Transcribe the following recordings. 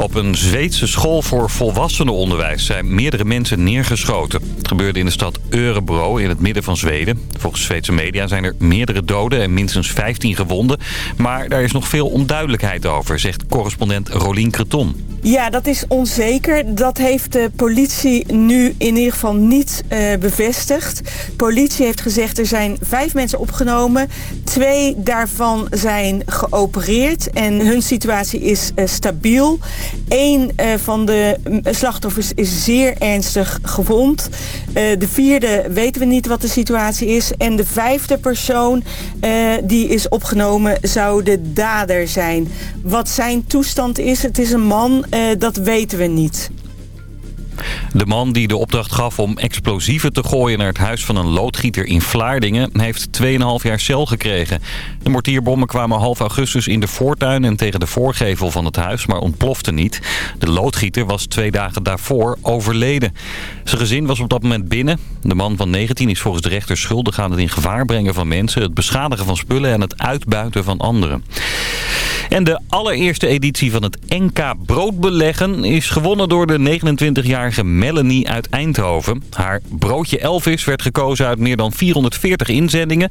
Op een Zweedse school voor volwassenenonderwijs zijn meerdere mensen neergeschoten. Het gebeurde in de stad Örebro in het midden van Zweden. Volgens Zweedse media zijn er meerdere doden en minstens 15 gewonden. Maar daar is nog veel onduidelijkheid over, zegt correspondent Rolien Creton. Ja, dat is onzeker. Dat heeft de politie nu in ieder geval niet uh, bevestigd. Politie heeft gezegd er zijn vijf mensen opgenomen. Twee daarvan zijn geopereerd en hun situatie is uh, stabiel. Eén uh, van de slachtoffers is zeer ernstig gewond. de vierde weten we niet wat de situatie is. En de vijfde persoon die is opgenomen zou de dader zijn. Wat zijn toestand is, het is een man... Dat weten we niet. De man die de opdracht gaf om explosieven te gooien naar het huis van een loodgieter in Vlaardingen heeft 2,5 jaar cel gekregen. De mortierbommen kwamen half augustus in de voortuin en tegen de voorgevel van het huis, maar ontplofte niet. De loodgieter was twee dagen daarvoor overleden. Zijn gezin was op dat moment binnen. De man van 19 is volgens de rechter schuldig aan het in gevaar brengen van mensen, het beschadigen van spullen en het uitbuiten van anderen. En de allereerste editie van het NK Broodbeleggen is gewonnen door de 29-jarige Melanie uit Eindhoven. Haar broodje Elvis werd gekozen uit meer dan 440 inzendingen.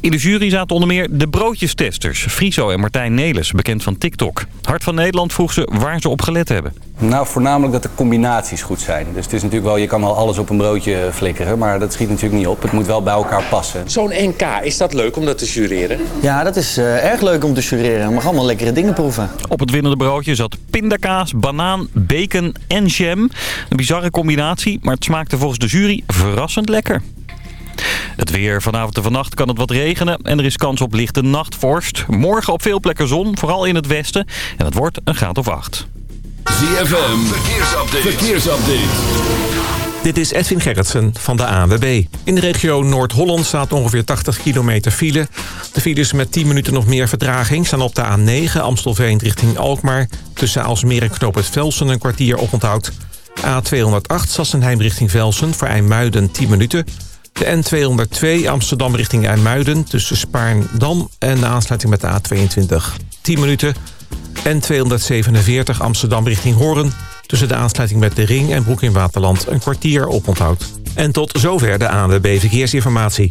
In de jury zaten onder meer de broodjestesters Friso en Martijn Nelis, bekend van TikTok. Hart van Nederland vroeg ze waar ze op gelet hebben. Nou, voornamelijk dat de combinaties goed zijn. Dus het is natuurlijk wel, je kan wel alles op een broodje flikkeren, maar dat schiet natuurlijk niet op. Het moet wel bij elkaar passen. Zo'n NK, is dat leuk om dat te jureren? Ja, dat is uh, erg leuk om te jureren. Je mag allemaal lekkere dingen proeven. Op het winnende broodje zat pindakaas, banaan, bacon en jam. Een bizarre combinatie, maar het smaakte volgens de jury verrassend lekker. Het weer. Vanavond en vannacht kan het wat regenen en er is kans op lichte nachtvorst. Morgen op veel plekken zon, vooral in het westen. En het wordt een graad of acht. ZFM, verkeersupdate. verkeersupdate. Dit is Edwin Gerritsen van de ANWB. In de regio Noord-Holland staat ongeveer 80 kilometer file. De files met 10 minuten nog meer vertraging staan op de A9 Amstelveen richting Alkmaar. Tussen Alsmeer en Knoop het Velsen een kwartier oponthoud. A208 Sassenheim richting Velsen voor IJmuiden 10 minuten. De N202 Amsterdam richting IJmuiden tussen Spaarndam en de aansluiting met de A22 10 minuten. N247 Amsterdam richting Hoorn. Tussen de aansluiting met de Ring en Broek in Waterland een kwartier oponthoud. En tot zover de ANWB Verkeersinformatie.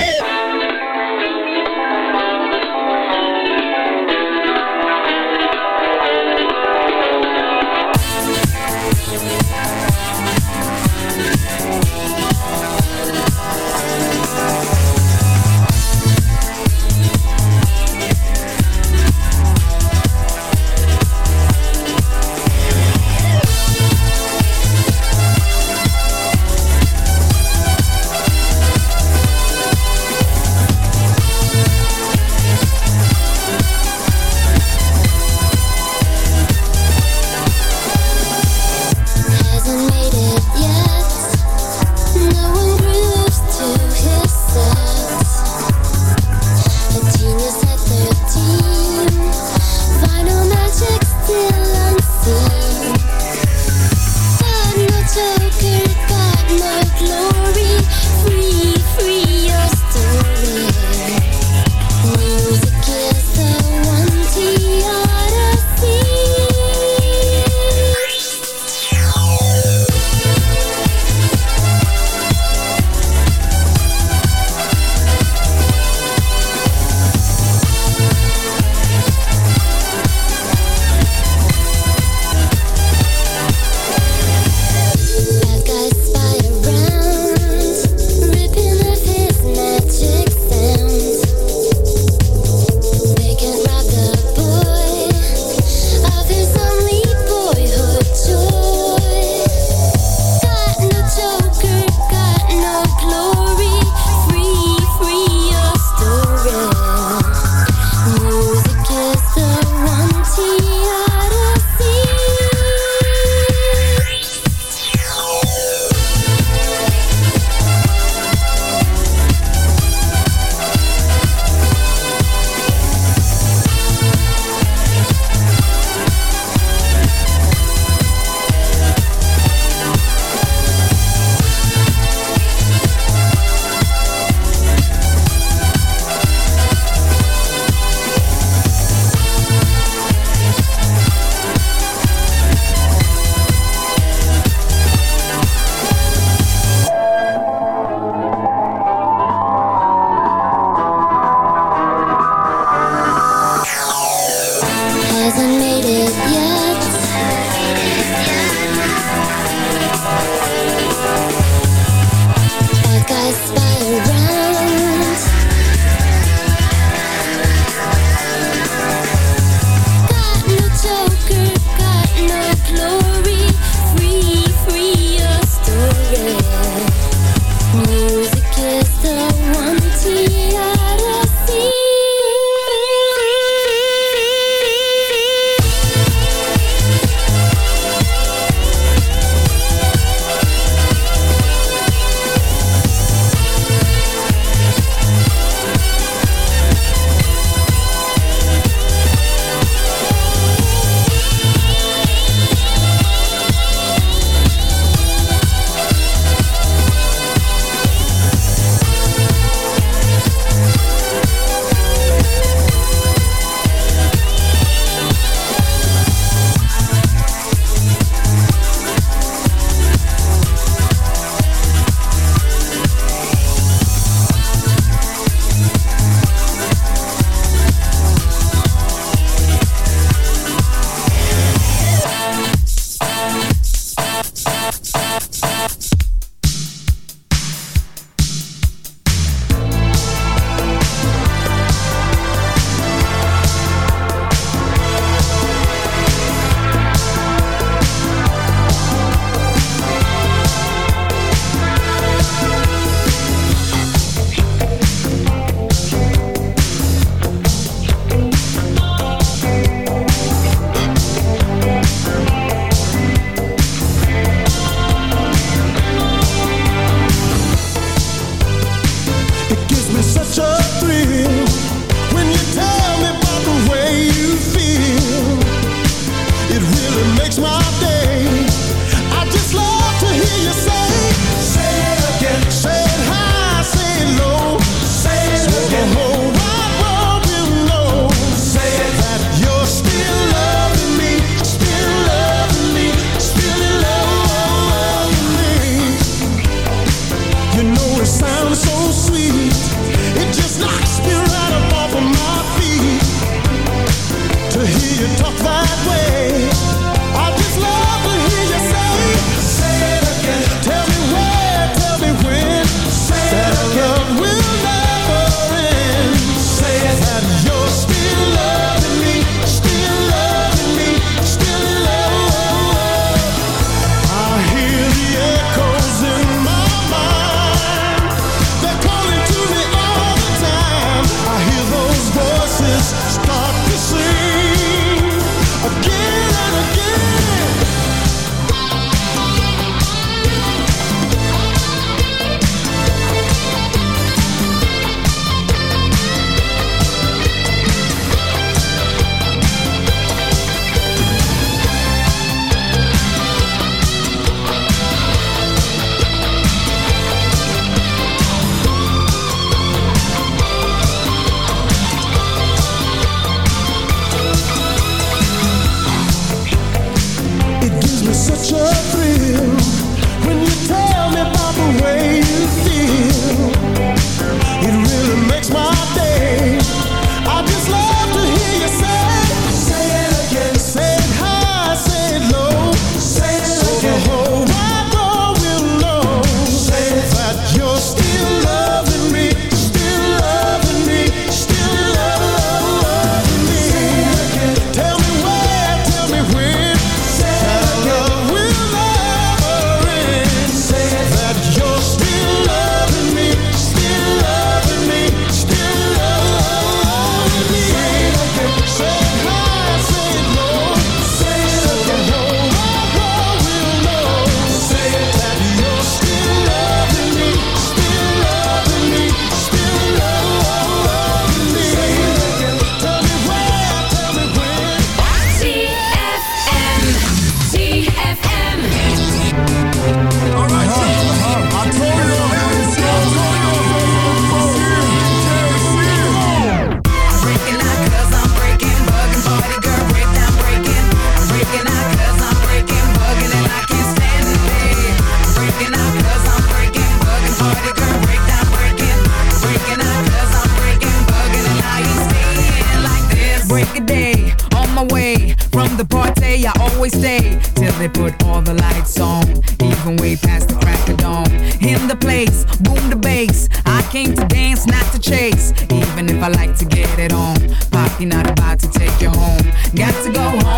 go home.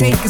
take a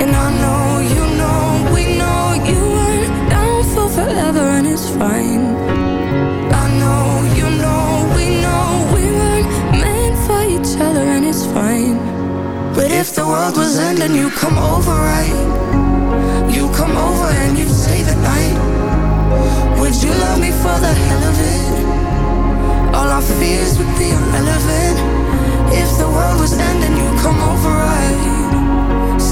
And I know you know we know you weren't down for forever, and it's fine. I know you know we know we weren't meant for each other, and it's fine. But if the world was ending, you come over, right? You come over and you stay the night. Would you love me for the hell of it? All our fears would be irrelevant. If the world was ending, you come over, right?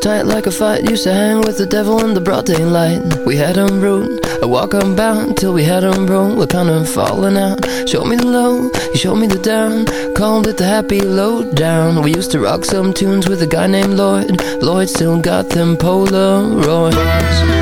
Tight like a fight, used to hang with the devil in the broad daylight. We had 'em rude, I walk unbound till we had 'em broke. We're kind of falling out. Show me the low, you showed me the down. Called it the happy low down. We used to rock some tunes with a guy named Lloyd. Lloyd still got them Polaroids.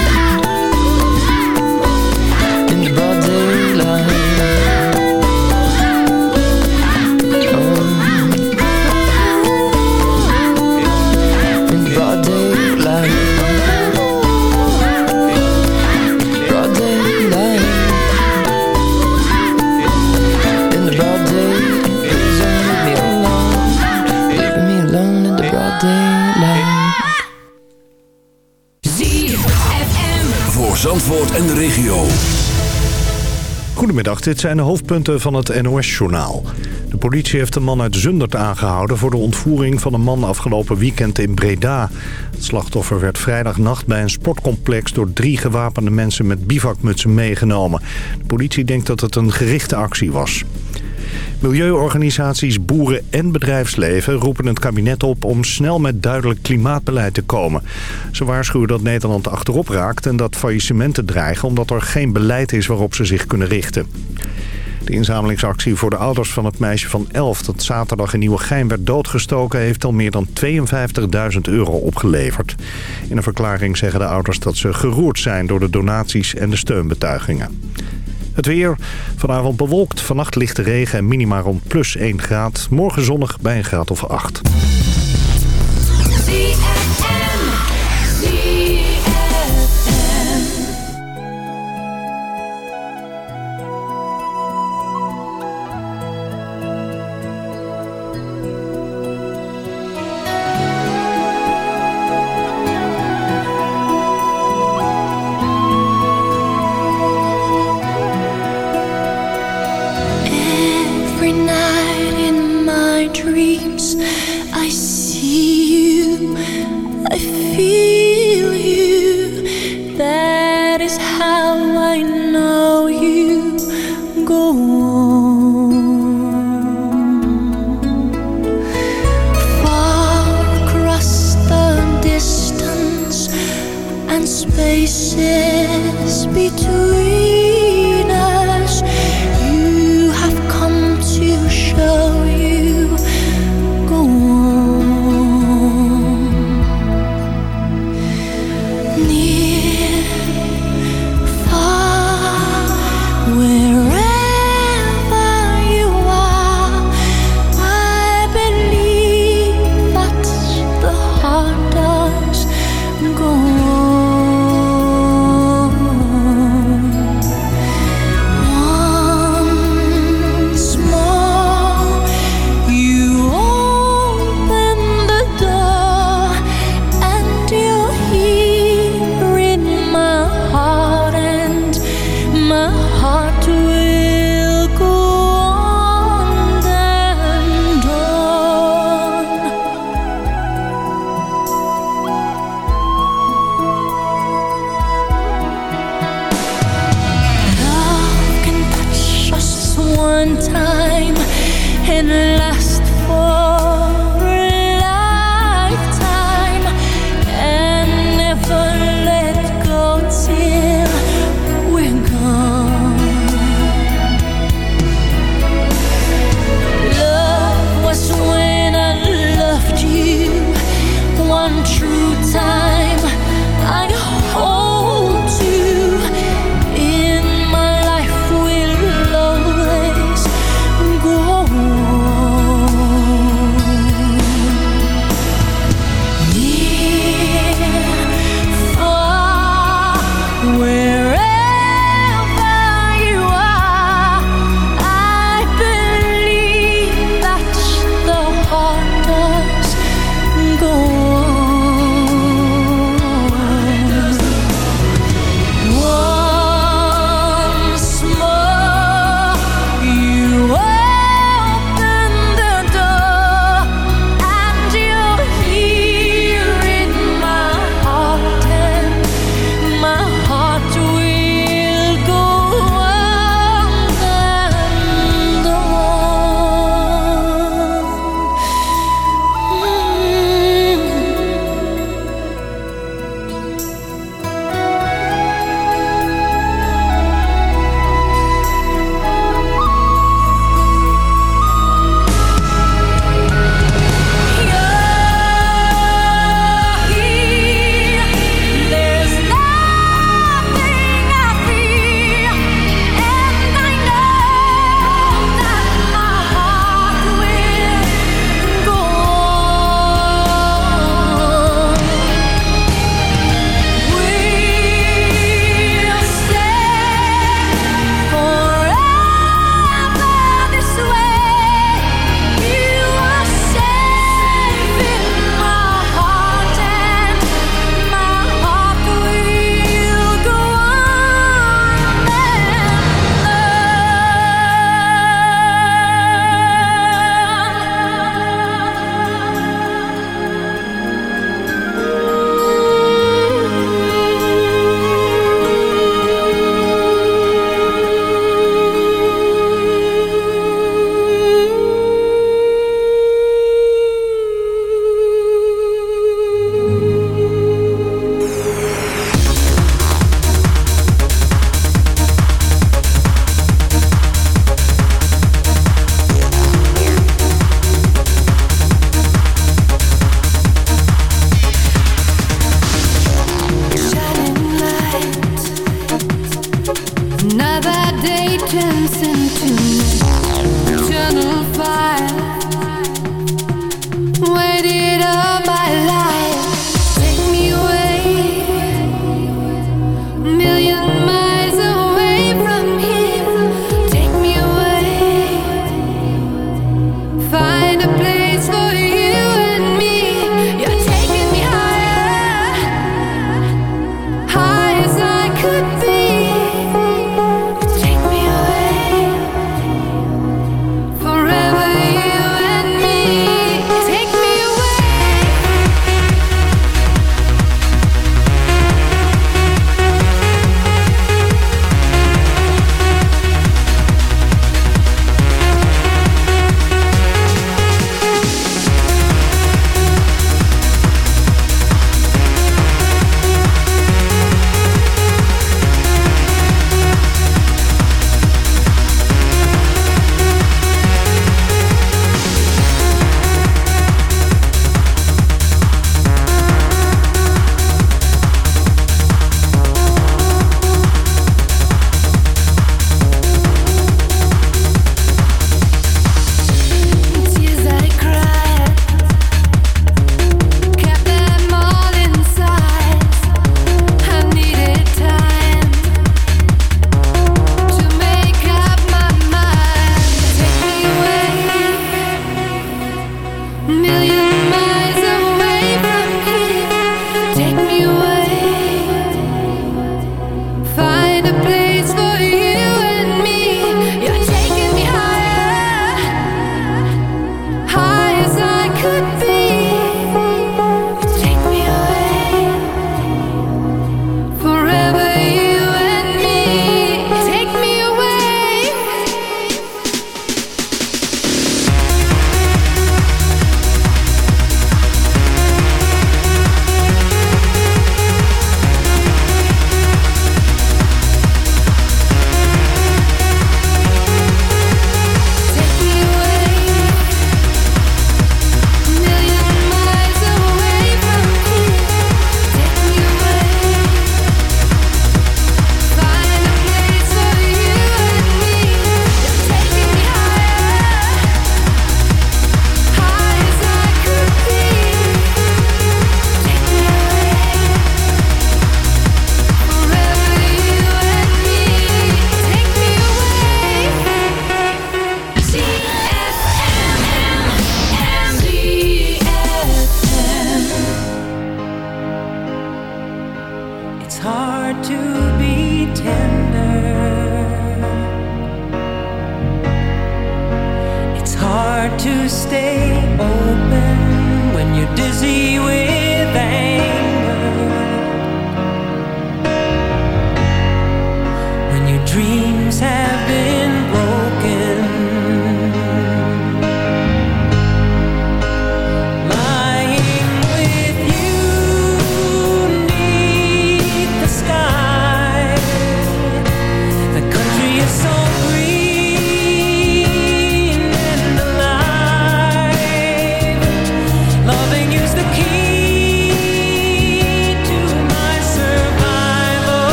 En de regio. Goedemiddag, dit zijn de hoofdpunten van het NOS-journaal. De politie heeft een man uit Zundert aangehouden... voor de ontvoering van een man afgelopen weekend in Breda. Het slachtoffer werd vrijdagnacht bij een sportcomplex... door drie gewapende mensen met bivakmutsen meegenomen. De politie denkt dat het een gerichte actie was. Milieuorganisaties, boeren en bedrijfsleven roepen het kabinet op om snel met duidelijk klimaatbeleid te komen. Ze waarschuwen dat Nederland achterop raakt en dat faillissementen dreigen omdat er geen beleid is waarop ze zich kunnen richten. De inzamelingsactie voor de ouders van het meisje van 11 dat zaterdag in Nieuwegein werd doodgestoken... heeft al meer dan 52.000 euro opgeleverd. In een verklaring zeggen de ouders dat ze geroerd zijn door de donaties en de steunbetuigingen. Het weer. Vanavond bewolkt, vannacht lichte regen en minima rond plus 1 graad. Morgen zonnig bij een graad of 8. Every